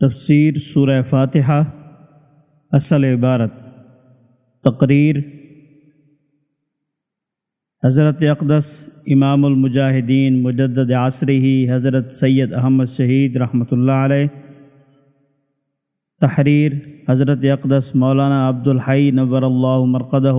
تفسیر سورہ فاتحہ، اصل عبارت، تقریر، حضرت اقدس امام المجاہدین مجدد عصری حضرت سید احمد شہید رحمۃ اللہ علیہ، تحریر، حضرت اقدس مولانا عبد الحی نور اللہ مرقدہ،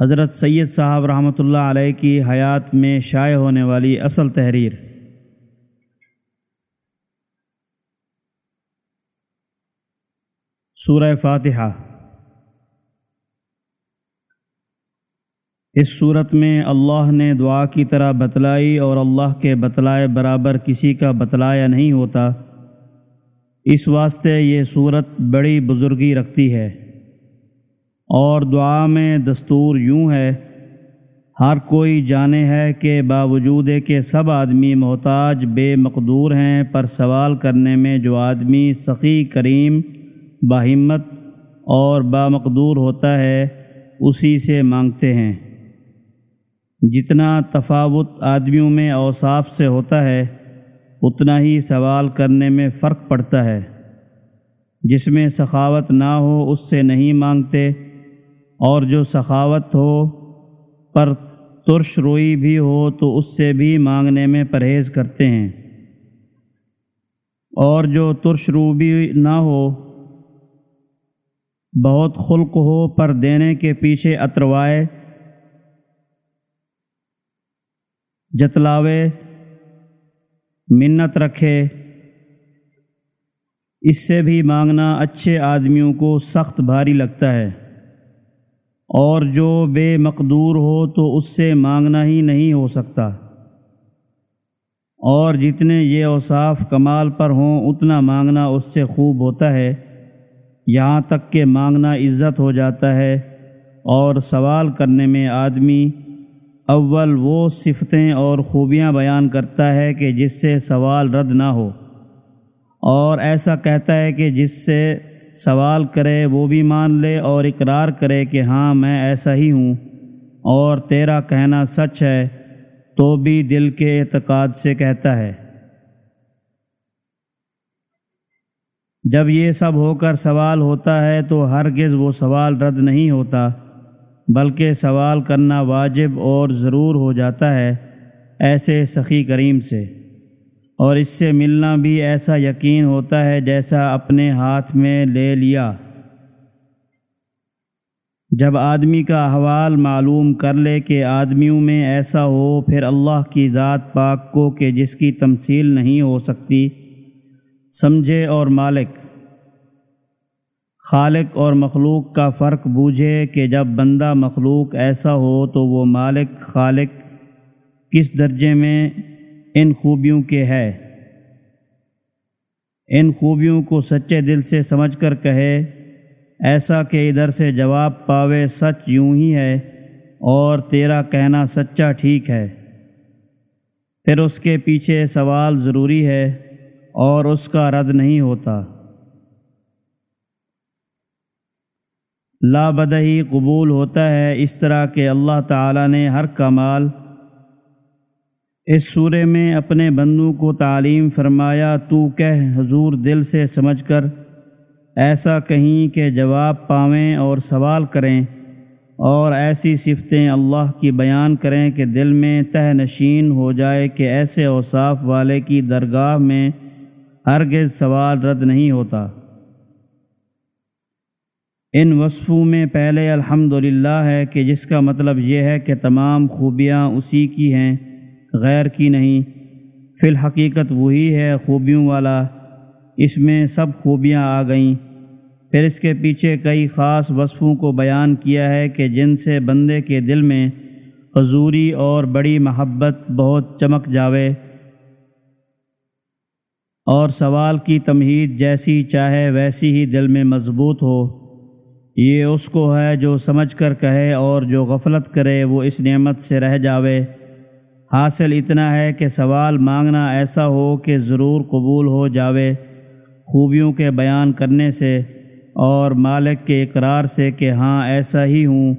حضرت سید صاحب رحمۃ اللہ علیہ کی حیات میں شائع ہونے والی اصل تحریر۔ سورہ فاتحہ۔ اس صورت میں اللہ نے دعا کی طرح بتلائی اور اللہ کے بتلائے برابر کسی کا بتلایا نہیں ہوتا۔ اس واسطے یہ صورت بڑی بزرگی رکھتی ہے۔ اور دعا میں دستور یوں ہے، ہر کوئی جانے ہے کہ باوجود کہ سب آدمی محتاج، بے مقدور ہیں، پر سوال کرنے میں جو آدمی سخی، کریم باہمت اور بامقدور ہوتا ہے، اسی سے مانگتے ہیں۔ جتنا تفاوت آدمیوں میں اوصاف سے ہوتا ہے، اتنا ہی سوال کرنے میں فرق پڑتا ہے۔ جس میں سخاوت نہ ہو، اس سے نہیں مانگتے۔ اور جو سخاوت ہو، پر ترش روئی بھی ہو، تو اس سے بھی مانگنے میں پرہیز کرتے ہیں۔ اور جو ترش رو بھی نہ ہو بہت خلق ہو پر دینے کے پیچھے اتروائے، جتلاوے، منت رکھے۔ اس سے بھی مانگنا اچھے آدمیوں کو سخت بھاری لگتا ہے۔ اور جو بے مقدور ہو تو اس سے مانگنا ہی نہیں ہو سکتا۔ اور جتنے یہ اوصاف کمال پر ہوں، اتنا مانگنا اس سے خوب ہوتا ہے۔ یہاں تک کہ مانگنا عزت ہو جاتا ہے اور سوال کرنے میں آدمی اول وہ صفتیں اور خوبیاں بیان کرتا ہے کہ جس سے سوال رد نہ ہو اور ایسا کہتا ہے کہ جس سے سوال کرے وہ بھی مان لے اور اقرار کرے کہ ہاں میں ایسا ہی ہوں اور تیرا کہنا سچ ہے تو بھی دل کے اعتقاد سے کہتا ہے۔ جب یہ سب ہو کر سوال ہوتا ہے تو ہرگز وہ سوال رد نہیں ہوتا، بلکہ سوال کرنا واجب اور ضرور ہو جاتا ہے ایسے سخی کریم سے۔ اور اس سے ملنا بھی ایسا یقین ہوتا ہے جیسا اپنے ہاتھ میں لے لیا۔ جب آدمی کا احوال معلوم کر لے کہ آدمیوں میں ایسا ہو، پھر اللہ کی ذات پاک کو کہ جس کی تمثیل نہیں ہو سکتی سمجھے اور مالک۔ خالق اور مخلوق کا فرق بوجھے کہ جب بندہ مخلوق ایسا ہو تو وہ مالک، خالق کس درجے میں ان خوبیوں کے ہے؟ ان خوبیوں کو سچے دل سے سمجھ کر کہے، ایسا کہ ادھر سے جواب پاوے سچ یوں ہی ہے اور تیرا کہنا سچا ٹھیک ہے۔ پھر اس کے پیچھے سوال ضروری ہے اور اس کا رد نہیں ہوتا۔ لا بدہی قبول ہوتا ہے اس طرح کہ اللہ تعالیٰ نے ہر کمال اس سورے میں اپنے بندوں کو تعلیم فرمایا، تو کہہ حضور دل سے سمجھ کر ایسا کہیں کہ جواب پاویں اور سوال کریں اور ایسی صفتیں اللہ کی بیان کریں کہ دل میں تہ نشین ہو جائے کہ ایسے اوصاف والے کی درگاہ میں ہرگز سوال رد نہیں ہوتا۔ ان وصفوں میں پہلے الحمد ہے کہ جس کا مطلب یہ ہے کہ تمام خوبیاں اسی کی ہیں، غیر کی نہیں۔ فی الحقیقت وہی ہے خوبیوں والا۔ اس میں سب خوبیاں آ گئیں۔ پھر اس کے پیچھے کئی خاص وصفوں کو بیان کیا ہے کہ جن سے بندے کے دل میں حضوری اور بڑی محبت بہت چمک جاوے۔ اور سوال کی تمہید جیسی چاہے ویسی ہی دل میں مضبوط ہو۔ یہ اس کو ہے جو سمجھ کر کہے اور جو غفلت کرے وہ اس نعمت سے رہ جاوے۔ حاصل اتنا ہے کہ سوال مانگنا ایسا ہو کہ ضرور قبول ہو جاوے۔ خوبیوں کے بیان کرنے سے اور مالک کے اقرار سے کہ ہاں ایسا ہی ہوں،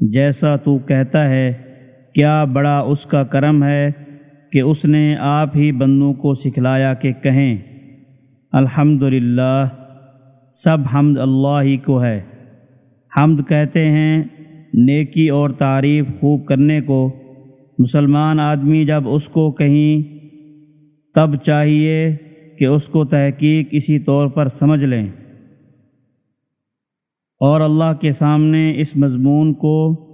جیسا تو کہتا ہے۔ کیا بڑا اس کا کرم ہے؟ کہ اس نے آپ ہی بندوں کو سکھلایا کہ کہیں الحمد للہ سب حمد اللہ ہی کو ہے۔ حمد کہتے ہیں، نیکی اور تعریف خوب کرنے کو۔ مسلمان آدمی جب اس کو کہیں، تب چاہیے کہ اس کو تحقیق اسی طور پر سمجھ لیں۔ اور اللہ کے سامنے اس مضمون کو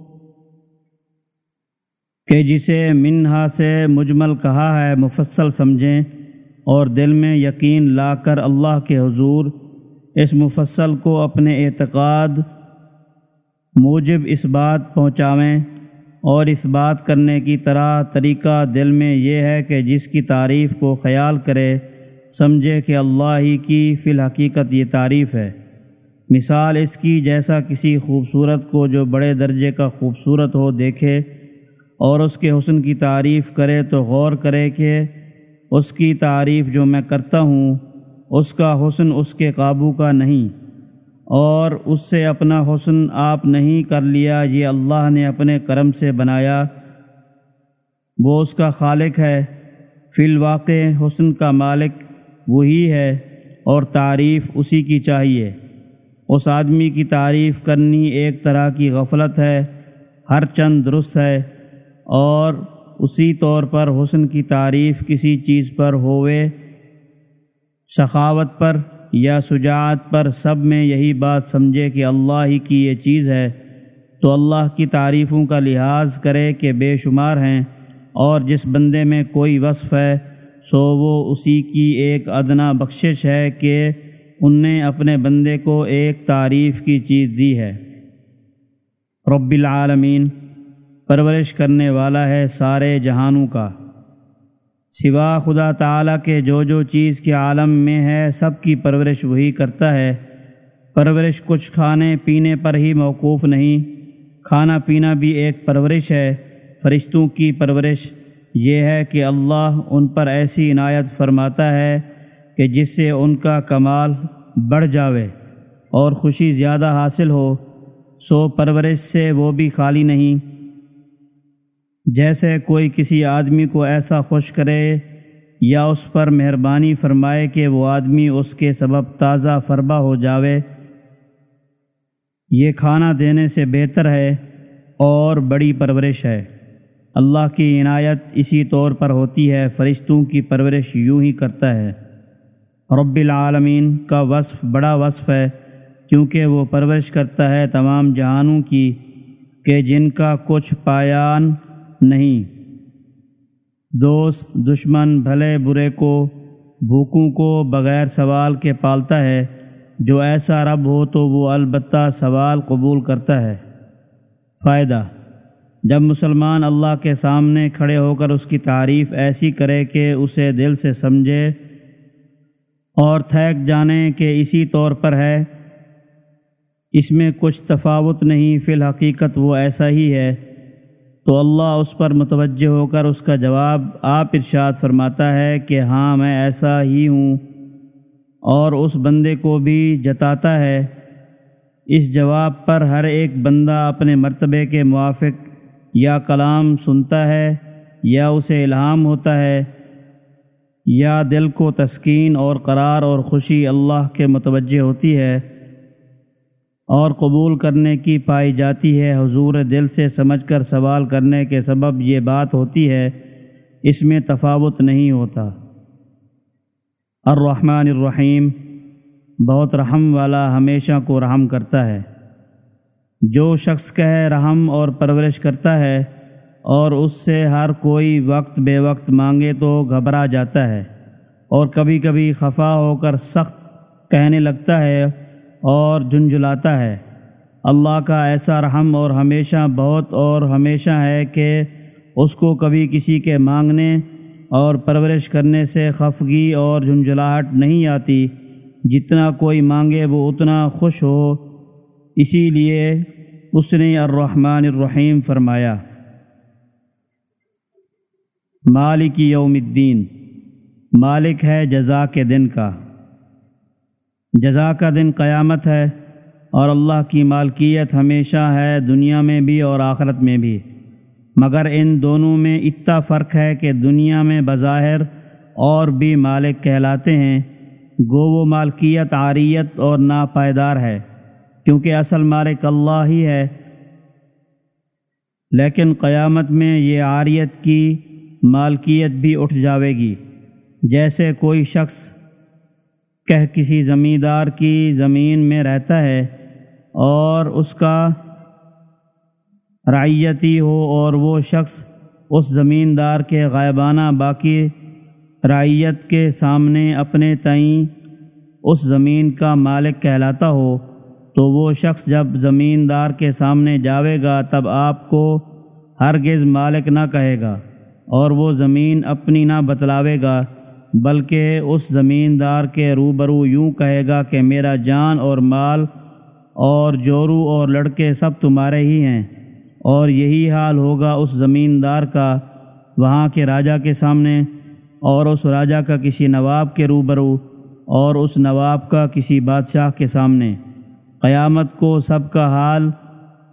کہ جسے منہا سے مجمل کہا ہے، مفصل سمجھیں اور دل میں یقین لا کر اللہ کے حضور اس مفصل کو اپنے اعتقاد موجب اس بات پہنچاویں اور اس بات کرنے کی طرح طریقہ دل میں یہ ہے کہ جس کی تعریف کو خیال کرے، سمجھے کہ اللہ ہی کی فی الحقیقت یہ تعریف ہے۔ مثال اس کی، جیسا کسی خوبصورت کو جو بڑے درجے کا خوبصورت ہو دیکھے اور اس کے حسن کی تعریف کرے تو غور کرے کہ اس کی تعریف جو میں کرتا ہوں، اس کا حسن اس کے قابو کا نہیں۔ اور اس سے اپنا حسن آپ نہیں کر لیا، یہ اللہ نے اپنے کرم سے بنایا۔ وہ اس کا خالق ہے، فی الواقع حسن کا مالک وہی ہے اور تعریف اسی کی چاہیے۔ اس آدمی کی تعریف کرنی ایک طرح کی غفلت ہے، ہر چند درست ہے۔ اور اسی طور پر حسن کی تعریف کسی چیز پر ہوئے سخاوت پر یا شجاعت پر، سب میں یہی بات سمجھے کہ اللہ ہی کی یہ چیز ہے۔ تو اللہ کی تعریفوں کا لحاظ کرے کہ بے شمار ہیں اور جس بندے میں کوئی وصف ہے، سو وہ اسی کی ایک ادنا بخشش ہے کہ ان نے اپنے بندے کو ایک تعریف کی چیز دی ہے۔ رب العالمین۔ پرورش کرنے والا ہے سارے جہانوں کا۔ سوا خدا تعالیٰ کے جو جو چیز کے عالم میں ہے، سب کی پرورش وہی کرتا ہے۔ پرورش کچھ کھانے پینے پر ہی موقوف نہیں، کھانا پینا بھی ایک پرورش ہے۔ فرشتوں کی پرورش یہ ہے کہ اللہ ان پر ایسی عنایت فرماتا ہے کہ جس سے ان کا کمال بڑھ جاوے اور خوشی زیادہ حاصل ہو۔ سو پرورش سے وہ بھی خالی نہیں۔ جیسے کوئی کسی آدمی کو ایسا خوش کرے یا اس پر مہربانی فرمائے کہ وہ آدمی اس کے سبب تازہ فربا ہو جاوے، یہ کھانا دینے سے بہتر ہے اور بڑی پرورش ہے۔ اللہ کی عنایت اسی طور پر ہوتی ہے، فرشتوں کی پرورش یوں ہی کرتا ہے۔ رب العالمین کا وصف بڑا وصف ہے، کیونکہ وہ پرورش کرتا ہے تمام جہانوں کی، کہ جن کا کچھ پایان نہیں۔ دوست دشمن بھلے برے کو، بھوکوں کو بغیر سوال کے پالتا ہے۔ جو ایسا رب ہو تو وہ البتہ سوال قبول کرتا ہے۔ فائدہ جب مسلمان اللہ کے سامنے کھڑے ہو کر اس کی تعریف ایسی کرے کہ اسے دل سے سمجھے اور تھیک جانے کہ اسی طور پر ہے۔ اس میں کچھ تفاوت نہیں، فی الحقیقت وہ ایسا ہی ہے۔ تو اللہ اس پر متوجہ ہو کر اس کا جواب آپ ارشاد فرماتا ہے کہ ہاں میں ایسا ہی ہوں اور اس بندے کو بھی جتاتا ہے۔ اس جواب پر ہر ایک بندہ اپنے مرتبے کے موافق یا کلام سنتا ہے یا اسے الہام ہوتا ہے یا دل کو تسکین اور قرار اور خوشی اللہ کے متوجہ ہوتی ہے۔ اور قبول کرنے کی پائی جاتی ہے۔ حضور دل سے سمجھ کر سوال کرنے کے سبب یہ بات ہوتی ہے، اس میں تفاوت نہیں ہوتا۔ الرحمن الرحیم بہت رحم والا ہمیشہ کو رحم کرتا ہے۔ جو شخص کہے رحم اور پرورش کرتا ہے اور اس سے ہر کوئی وقت بے وقت مانگے تو گھبرا جاتا ہے اور کبھی کبھی خفا ہو کر سخت کہنے لگتا ہے۔ اور جھنجھلاتا ہے۔ اللہ کا ایسا رحم اور ہمیشہ بہت اور ہمیشہ ہے کہ اس کو کبھی کسی کے مانگنے اور پرورش کرنے سے خفگی اور جھنجھلاہٹ نہیں آتی۔ جتنا کوئی مانگے وہ اتنا خوش ہو۔ اسی لیے اس نے الرحمن الرحیم فرمایا، مالک یوم الدین، مالک ہے جزا کے دن کا۔ جزا کا دن قیامت ہے اور اللہ کی مالکیت ہمیشہ ہے دنیا میں بھی اور آخرت میں بھی۔ مگر ان دونوں میں اتنا فرق ہے کہ دنیا میں بظاہر اور بھی مالک کہلاتے ہیں۔ گو و مالکیت عاریت اور ناپائیدار ہے، کیونکہ اصل مالک اللہ ہی ہے۔ لیکن قیامت میں یہ عاریت کی مالکیت بھی اٹھ جاوے گی۔ جیسے کوئی شخص کہ کسی زمیندار کی زمین میں رہتا ہے اور اس کا رعیتی ہو اور وہ شخص اس زمیندار کے غائبانہ باقی رعیت کے سامنے اپنے تئیں اس زمین کا مالک کہلاتا ہو، تو وہ شخص جب زمیندار کے سامنے جاوے گا تب آپ کو ہرگز مالک نہ کہے گا اور وہ زمین اپنی نہ بتلاوے گا۔ بلکہ اس زمیندار کے روبرو یوں کہے گا کہ میرا جان اور مال اور جورو اور لڑکے سب تمہارے ہی ہیں۔ اور یہی حال ہوگا اس زمیندار کا وہاں کے راجا کے سامنے اور اس راجا کا کسی نواب کے روبرو اور اس نواب کا کسی بادشاہ کے سامنے۔ قیامت کو سب کا حال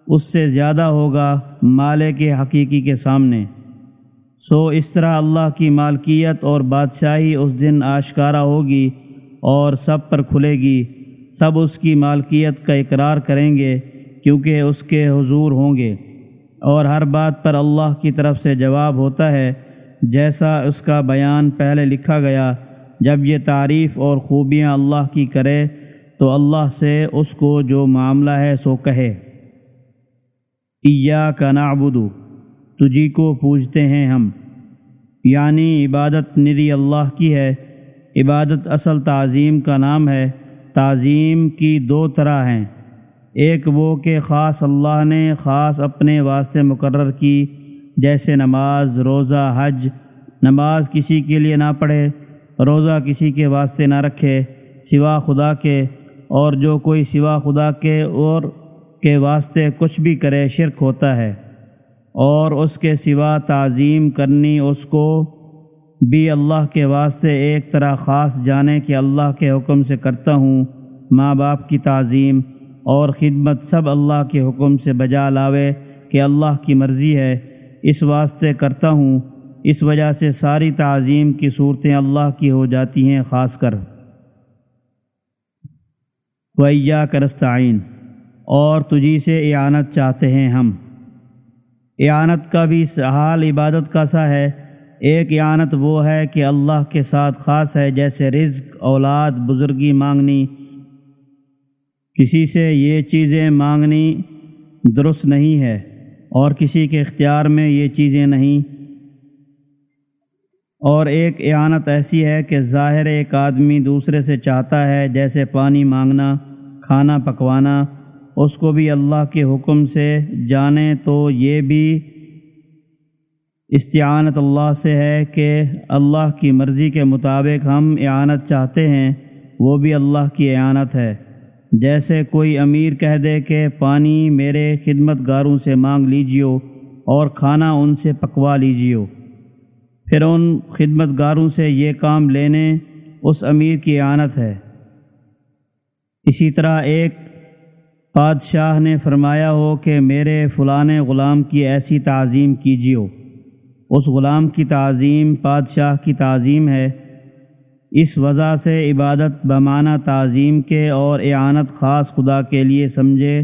اس سے زیادہ ہوگا مالے کے حقیقی کے سامنے۔ سو اس طرح اللہ کی مالکیت اور بادشاہی اس دن آشکارا ہوگی اور سب پر کھلے گی۔ سب اس کی مالکیت کا اقرار کریں گے کیونکہ اس کے حضور ہوں گے۔ اور ہر بات پر اللہ کی طرف سے جواب ہوتا ہے۔ جیسا اس کا بیان پہلے لکھا گیا، جب یہ تعریف اور خوبیاں اللہ کی کرے تو اللہ سے اس کو جو معاملہ ہے سو کہے۔ ایا کا نعبدو تجھی کو پوجتے ہیں ہم۔ یعنی عبادت نری اللہ کی ہے۔ عبادت اصل تعظیم کا نام ہے۔ تعظیم کی دو طرح ہیں۔ ایک وہ کہ خاص اللہ نے خاص اپنے واسطے مقرر کی، جیسے نماز، روزہ، حج۔ نماز کسی کے لیے نہ پڑھے، روزہ کسی کے واسطے نہ رکھے، سوا خدا کے۔ اور جو کوئی سوا خدا کے اور کے واسطے کچھ بھی کرے، شرک ہوتا ہے۔ اور اس کے سوا تعظیم کرنی، اس کو بھی اللہ کے واسطے ایک طرح خاص جانے کہ اللہ کے حکم سے کرتا ہوں، ماں باپ کی تعظیم اور خدمت سب اللہ کے حکم سے بجا لاوے کہ اللہ کی مرضی ہے۔ اس واسطے کرتا ہوں، اس وجہ سے ساری تعظیم کی صورتیں اللہ کی ہو جاتی ہیں، خاص کر۔ ویا کرستعین اور تجھی سے اعانت چاہتے ہیں ہم۔ اعانت کا بھی حال عبادت کا سا ہے۔ ایک اعانت وہ ہے کہ اللہ کے ساتھ خاص ہے، جیسے رزق، اولاد، بزرگی مانگنی۔ کسی سے یہ چیزیں مانگنی درست نہیں ہے اور کسی کے اختیار میں یہ چیزیں نہیں۔ اور ایک اعانت ایسی ہے کہ ظاہر ایک آدمی دوسرے سے چاہتا ہے، جیسے پانی مانگنا، کھانا پکوانا اس کو بھی اللہ کے حکم سے جانے تو یہ بھی استعانت اللہ سے ہے کہ اللہ کی مرضی کے مطابق ہم اعانت چاہتے ہیں، وہ بھی اللہ کی اعانت ہے۔ جیسے کوئی امیر کہہ دے کہ پانی میرے خدمت گاروں سے مانگ لیجیو اور کھانا ان سے پکوا لیجیو۔ پھر ان خدمت گاروں سے یہ کام لینے اس امیر کی اعانت ہے۔ اسی طرح ایک بادشاہ نے فرمایا ہو کہ میرے فلاں غلام کی ایسی تعظیم کیجیو۔ اس غلام کی تعظیم بادشاہ کی تعظیم ہے۔ اس وجہ سے عبادت بمانہ تعظیم کے اور اعانت خاص خدا کے لیے سمجھے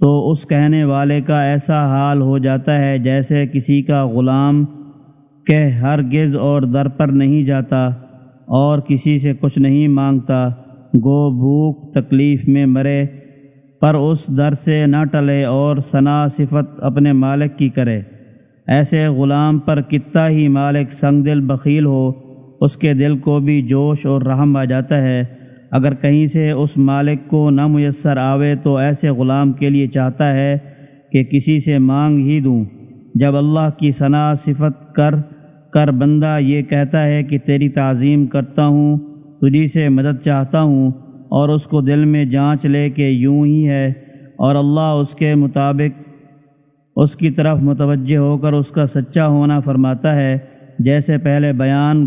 تو اس کہنے والے کا ایسا حال ہو جاتا ہے جیسے کسی کا غلام کہ ہر گز اور در پر نہیں جاتا اور کسی سے کچھ نہیں مانگتا۔ گو بھوک تکلیف میں مرے۔ پر اس در سے نہ ٹلے اور ثنا صفت اپنے مالک کی کرے۔ ایسے غلام پر کتا ہی مالک سنگ دل بخیل ہو، اس کے دل کو بھی جوش اور رحم آ جاتا ہے۔ اگر کہیں سے اس مالک کو نہ میسر آوے تو ایسے غلام کے لیے چاہتا ہے کہ کسی سے مانگ ہی دوں۔ جب اللہ کی ثنا صفت کر کر بندہ یہ کہتا ہے کہ تیری تعظیم کرتا ہوں، تجھی سے مدد چاہتا ہوں اور اس کو دل میں جانچ لے کہ یوں ہی ہے اور اللہ اس کے مطابق اس کی طرف متوجہ ہو کر اس کا سچا ہونا فرماتا ہے۔ جیسے پہلے بیان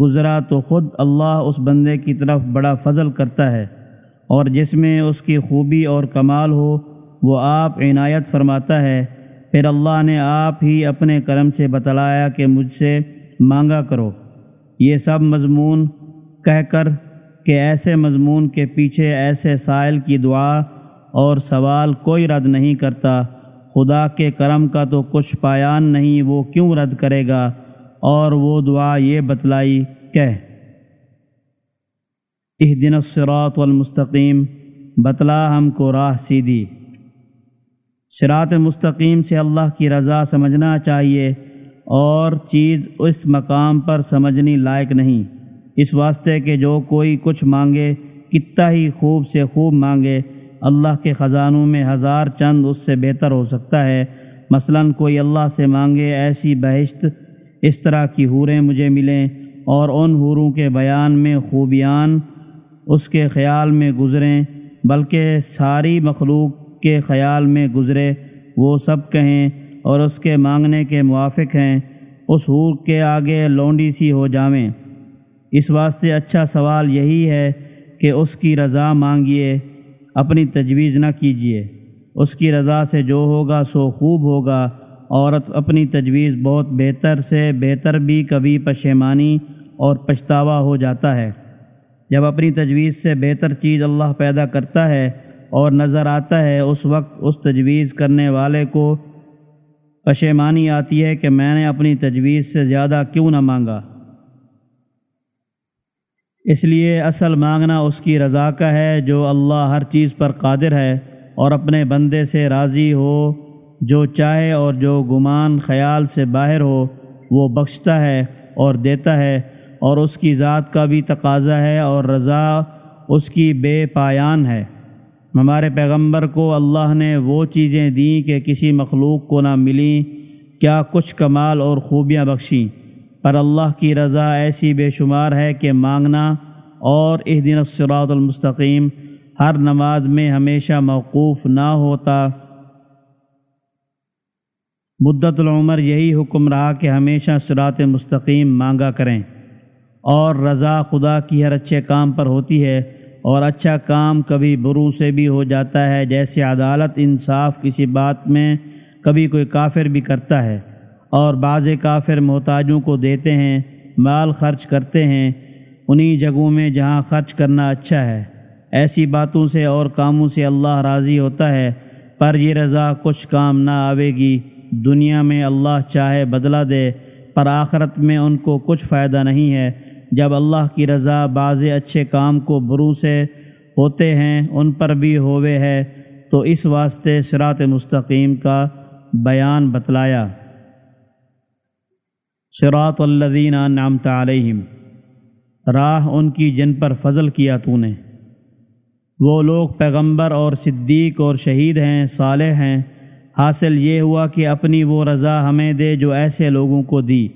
گزرا تو خود اللہ اس بندے کی طرف بڑا فضل کرتا ہے اور جس میں اس کی خوبی اور کمال ہو وہ آپ عنایت فرماتا ہے۔ پھر اللہ نے آپ ہی اپنے کرم سے بتلایا کہ مجھ سے مانگا کرو۔ یہ سب مضمون کہہ کر کہ ایسے مضمون کے پیچھے ایسے سائل کی دعا اور سوال کوئی رد نہیں کرتا۔ خدا کے کرم کا تو کچھ پایان نہیں، وہ کیوں رد کرے گا؟ اور وہ دعا یہ بتلائی، کہہ۔ دن الصراط والمستقیم، بتلا ہم کو راہ سیدھی۔ سرات مستقیم سے اللہ کی رضا سمجھنا چاہیے، اور چیز اس مقام پر سمجھنی لائق نہیں۔ اس واسطے کہ جو کوئی کچھ مانگے، کتنا ہی خوب سے خوب مانگے، اللہ کے خزانوں میں ہزار چند اس سے بہتر ہو سکتا ہے۔ مثلا کوئی اللہ سے مانگے ایسی بہشت، اس طرح کی حوریں مجھے ملیں اور ان حوروں کے بیان میں خوبیان اس کے خیال میں گزریں، بلکہ ساری مخلوق کے خیال میں گزرے، وہ سب کہیں اور اس کے مانگنے کے موافق ہیں۔ اس حور کے آگے لونڈی سی ہو جاویں۔ اس واسطے اچھا سوال یہی ہے کہ اس کی رضا مانگیے، اپنی تجویز نہ کیجیے۔ اس کی رضا سے جو ہوگا سو خوب ہوگا۔ عورت اپنی تجویز بہت بہتر سے بہتر بھی کبھی پشیمانی اور پچھتاوا ہو جاتا ہے۔ جب اپنی تجویز سے بہتر چیز اللہ پیدا کرتا ہے اور نظر آتا ہے، اس وقت اس تجویز کرنے والے کو پشیمانی آتی ہے کہ میں نے اپنی تجویز سے زیادہ کیوں نہ مانگا۔ اس لیے اصل مانگنا اس کی رضا کا ہے جو اللہ ہر چیز پر قادر ہے اور اپنے بندے سے راضی ہو، جو چاہے اور جو گمان خیال سے باہر ہو، وہ بخشتا ہے اور دیتا ہے اور اس کی ذات کا بھی تقاضا ہے اور رضا اس کی بے پایان ہے۔ ہمارے پیغمبر کو اللہ نے وہ چیزیں دیں کہ کسی مخلوق کو نہ ملیں، کیا کچھ کمال اور خوبیاں بخشیں۔ پر اللہ کی رضا ایسی بے شمار ہے کہ مانگنا اور اس دن الصراط المستقیم، ہر نماز میں ہمیشہ موقوف نہ ہوتا۔ مدت العمر یہی حکم رہا کہ ہمیشہ سرات مستقیم مانگا کریں۔ اور رضا خدا کی ہر اچھے کام پر ہوتی ہے، اور اچھا کام کبھی برو سے بھی ہو جاتا ہے، جیسے عدالت انصاف کسی بات میں کبھی کوئی کافر بھی کرتا ہے۔ اور بعض کافر محتاجوں کو دیتے ہیں، مال خرچ کرتے ہیں انہی جگہوں میں جہاں خرچ کرنا اچھا ہے۔ ایسی باتوں سے اور کاموں سے اللہ راضی ہوتا ہے، پر یہ رضا کچھ کام نہ آوے گی۔ دنیا میں اللہ چاہے بدلہ دے، پر آخرت میں ان کو کچھ فائدہ نہیں ہے۔ جب اللہ کی رضا بعض اچھے کام کو برو سے ہوتے ہیں، ان پر بھی ہوئے ہے۔ تو اس واسطے سرات مستقیم کا بیان بتلایا۔ سرات الدین نامت علیہم۔ راہ ان کی جن پر فضل کیا تو نے۔ وہ لوگ پیغمبر اور صدیق اور شہید ہیں، صالح ہیں۔ حاصل یہ ہوا کہ اپنی وہ رضا ہمیں دے جو ایسے لوگوں کو دی۔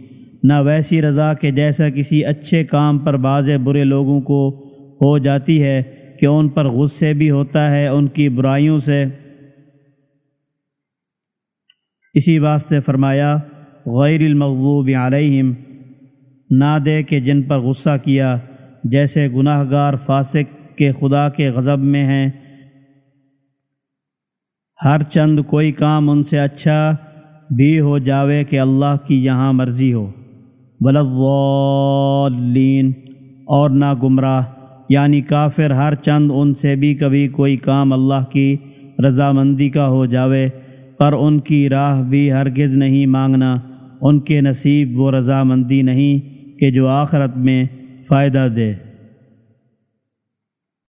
نہ ویسی رضا کہ جیسا کسی اچھے کام پر بعض برے لوگوں کو ہو جاتی ہے کہ ان پر غصے بھی ہوتا ہے ان کی برائیوں سے۔ اسی واسطے فرمایا غیر المغضوب علیہم، نہ دے کہ جن پر غصہ کیا، جیسے گناہ گار فاسق کے خدا کے غضب میں ہیں۔ ہر چند کوئی کام ان سے اچھا بھی ہو جاوے کہ اللہ کی یہاں مرضی ہو۔ ولین اور نہ گمراہ یعنی کافر ہر چند ان سے بھی کبھی کوئی کام اللہ کی رضامندی کا ہو جاوے، پر ان کی راہ بھی ہرگز نہیں مانگنا۔ ان کے نصیب وہ رضامندی نہیں کہ جو آخرت میں فائدہ دے۔